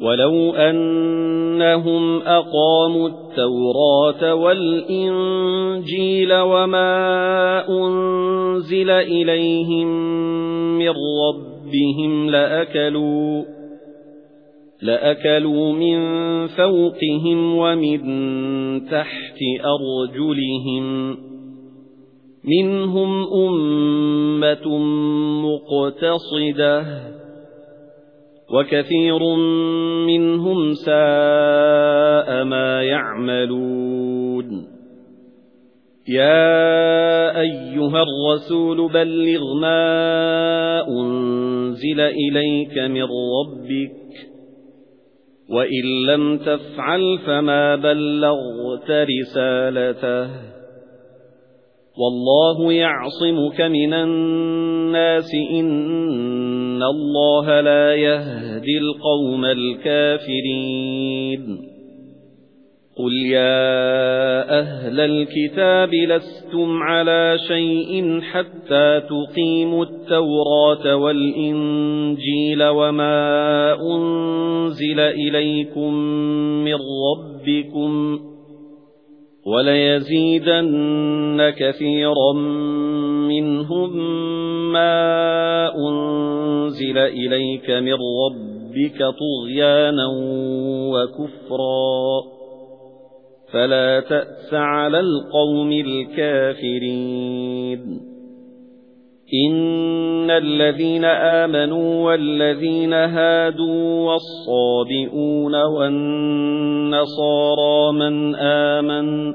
وَلَوْ أَنَّهُمْ أَقَامُوا التَّوْرَاةَ وَالْإِنْجِيلَ وَمَا أُنْزِلَ إِلَيْهِمْ مِنْ رَبِّهِمْ لَأَكَلُوا لَأَكَلُوا مِنْ فَوْقِهِمْ وَمِنْ تَحْتِ أَرْجُلِهِمْ مِنْهُمْ أُمَّةٌ مُقْتَصِدَةٌ وَكَثِيرٌ مِنْهُمْ سَاءَ مَا يَعْمَلُونَ. يَا أَيُّهَا الرَّسُولُ بَلِّغْ مَا أُنْزِلَ إِلَيْكَ مِنْ رَبِّكَ وَإِنْ لَمْ تَفْعَلْ فَمَا بَلَّغْتَ رِسَالَتَهُ. وَاللَّهُ يَعْصِمُكَ مِنَ النَّاسِ إِنَّ اللَّهَ لَا يَهْدِي الْقَوْمَ الْكَافِرِينَ. قُلْ يَا أَهْلَ الْكِتَابِ لَسْتُمْ عَلَى شَيْءٍ حَتَّى تُقِيمُوا التَّوْرَاةَ وَالْإِنْجِيلَ وَمَا أُنْزِلَ إِلَيْكُمْ مِنْ رَبِّكُمْ وَلَيَزِيدَنَّ كَثِيرًا مِنْهُمْ مَا أُنْزِلَ إِلَيْكَ مِنْ رَبِّكَ طُغْيَانًا وَكُفْرًا فَلَا تَأْسَ عَلَى الْقَوْمِ الْكَافِرِينَ. إِنَّ الَّذِينَ آمَنُوا وَالَّذِينَ هَادُوا وَالصَّابِئُونَ وَالنَّصَارَى مَنْ آمَنَ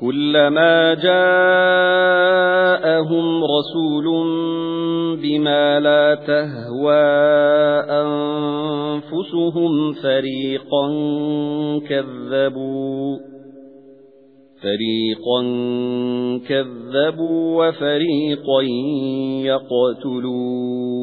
كُلَّمَا جَاءَهُمْ رَسُولٌ بِمَا لَا تَهْوَى أَنفُسُهُمْ فَرِيقًا كَذَّبُوا فَرِيقًا كَذَّبُوا وَفَرِيقًا يَقْتُلُونَ.